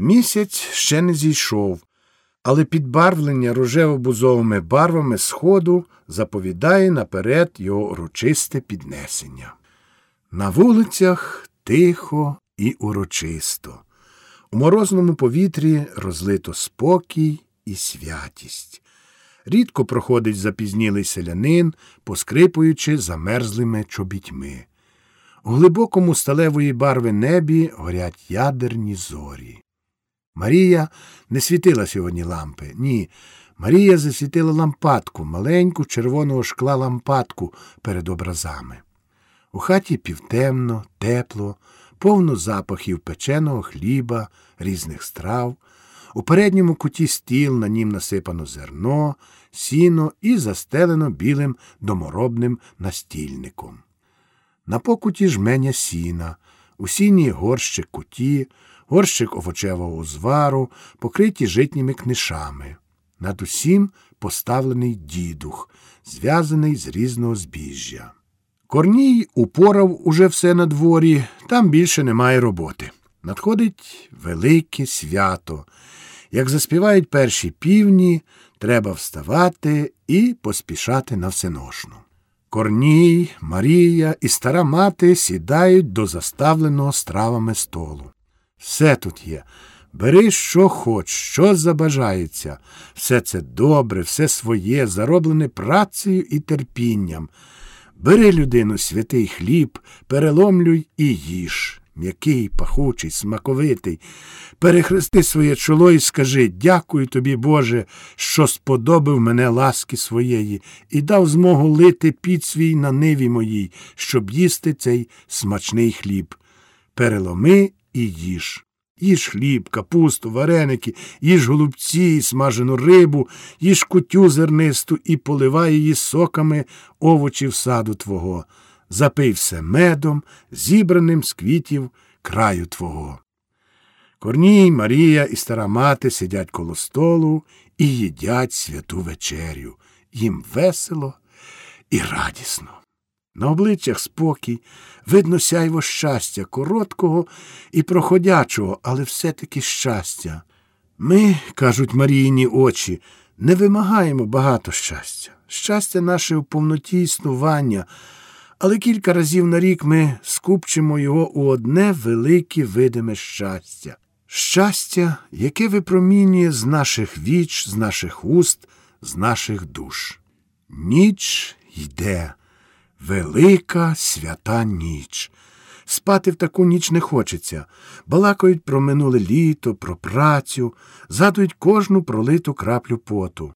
Місяць ще не зійшов, але підбарвлення рожево-бузовими барвами сходу заповідає наперед його урочисте піднесення. На вулицях тихо і урочисто. У морозному повітрі розлито спокій і святість. Рідко проходить запізнілий селянин, поскрипуючи замерзлими чобітьми. У глибокому сталевої барви небі горять ядерні зорі. Марія не світила сьогодні лампи. Ні. Марія засвітила лампадку, маленьку червоного шкла лампадку перед образами. У хаті півтемно, тепло, повно запахів печеного хліба, різних страв. У передньому куті стіл на нім насипано зерно, сіно і застелено білим доморобним настільником. На покуті жменя сіна, у сіні горщик куті, горщик овочевого узвару, покриті житніми книшами. Над усім поставлений дідух, зв'язаний з різного збіжжя. Корній упорав уже все на дворі, там більше немає роботи. Надходить велике свято. Як заспівають перші півні, треба вставати і поспішати на всеношну. Корній, Марія і стара мати сідають до заставленого стравами столу. Все тут є. Бери, що хоч, що забажається. Все це добре, все своє, зароблене працею і терпінням. Бери людину святий хліб, переломлюй і їж. М'який, пахучий, смаковитий. Перехрести своє чоло і скажи дякую тобі, Боже, що сподобав мене ласки своєї, і дав змогу лити під свій на ниві моїй, щоб їсти цей смачний хліб. Переломи і їж. Їж хліб, капусту, вареники, їж голубці, смажену рибу, їж кутю зернисту і поливай її соками овочів саду твого. Запий все медом, зібраним з квітів краю твого. Корній, Марія і стара мати сидять коло столу і їдять святу вечерю. Їм весело і радісно. На обличчях спокій, видно сяйво щастя, короткого і проходячого, але все-таки щастя. Ми, кажуть Маріїні очі, не вимагаємо багато щастя. Щастя наше у повноті існування, але кілька разів на рік ми скупчимо його у одне велике видиме щастя. Щастя, яке випромінює з наших віч, з наших уст, з наших душ. Ніч йде. Велика свята ніч. Спати в таку ніч не хочеться. Балакають про минуле літо, про працю, згадують кожну пролиту краплю поту.